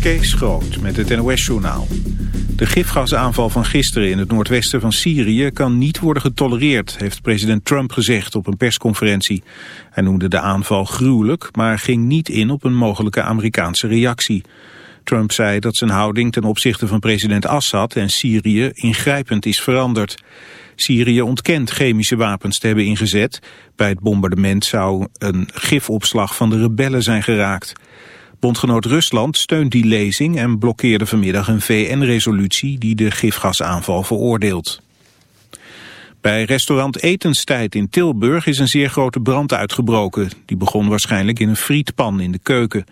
Kees Groot met het NOS-journaal. De gifgasaanval van gisteren in het noordwesten van Syrië kan niet worden getolereerd, heeft president Trump gezegd op een persconferentie. Hij noemde de aanval gruwelijk, maar ging niet in op een mogelijke Amerikaanse reactie. Trump zei dat zijn houding ten opzichte van president Assad en Syrië ingrijpend is veranderd. Syrië ontkent chemische wapens te hebben ingezet. Bij het bombardement zou een gifopslag van de rebellen zijn geraakt. Bondgenoot Rusland steunt die lezing en blokkeerde vanmiddag een VN-resolutie die de gifgasaanval veroordeelt. Bij restaurant Etenstijd in Tilburg is een zeer grote brand uitgebroken. Die begon waarschijnlijk in een frietpan in de keuken.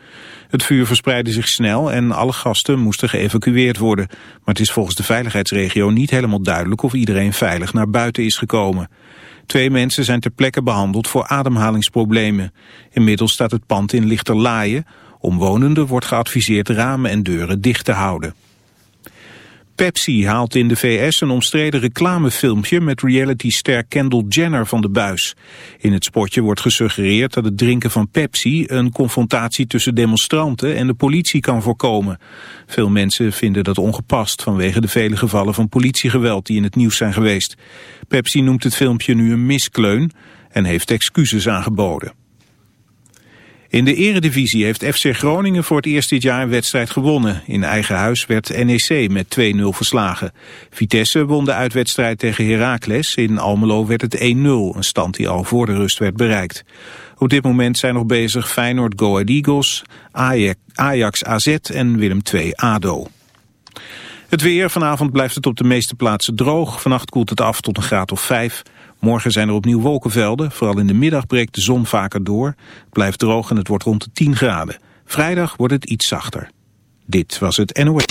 Het vuur verspreidde zich snel en alle gasten moesten geëvacueerd worden. Maar het is volgens de veiligheidsregio niet helemaal duidelijk of iedereen veilig naar buiten is gekomen. Twee mensen zijn ter plekke behandeld voor ademhalingsproblemen. Inmiddels staat het pand in lichterlaaien. Omwonenden wordt geadviseerd ramen en deuren dicht te houden. Pepsi haalt in de VS een omstreden reclamefilmpje met realityster Kendall Jenner van de buis. In het spotje wordt gesuggereerd dat het drinken van Pepsi een confrontatie tussen demonstranten en de politie kan voorkomen. Veel mensen vinden dat ongepast vanwege de vele gevallen van politiegeweld die in het nieuws zijn geweest. Pepsi noemt het filmpje nu een miskleun en heeft excuses aangeboden. In de eredivisie heeft FC Groningen voor het eerst dit jaar een wedstrijd gewonnen. In eigen huis werd NEC met 2-0 verslagen. Vitesse won de uitwedstrijd tegen Heracles. In Almelo werd het 1-0, een stand die al voor de rust werd bereikt. Op dit moment zijn nog bezig Feyenoord Go Eagles, Ajax AZ en Willem II ADO. Het weer, vanavond blijft het op de meeste plaatsen droog. Vannacht koelt het af tot een graad of 5. Morgen zijn er opnieuw wolkenvelden. Vooral in de middag breekt de zon vaker door. Het blijft droog en het wordt rond de 10 graden. Vrijdag wordt het iets zachter. Dit was het NOS.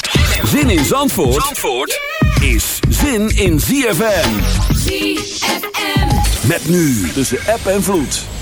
Zin in Zandvoort, Zandvoort is zin in ZFM. ZFM. Met nu tussen app en vloed.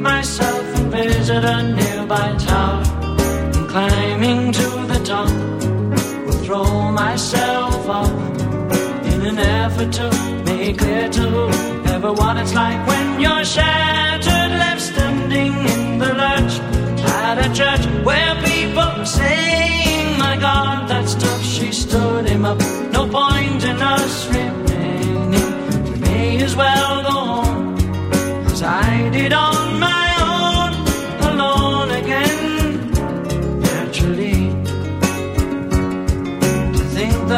myself and visit a nearby tower. And climbing to the top, will throw myself up in an effort to make clear to ever what it's like when you're shattered, left standing in the lurch at a church where people sing. saying, My God, that stuff she stood him up. No point in us remaining. We may as well go on, I did all.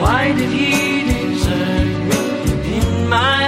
Why did he desert me? In my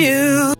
you.